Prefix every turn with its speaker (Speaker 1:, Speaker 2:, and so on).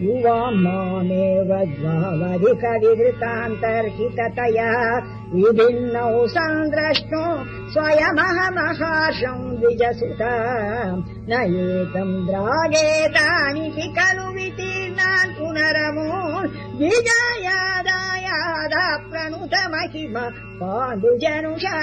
Speaker 1: युवाम् मामेव ज्वावधिकविवृतान्तर्हिततया विभिन्नौ सन्द्रष्टो स्वयमहमहाशम् द्विजसुता न एतम् द्रागेतानि हि खलु वितीर्णान् पुनरमो विदयादायादा प्रणुतमहिम पाण्डुजनुषा।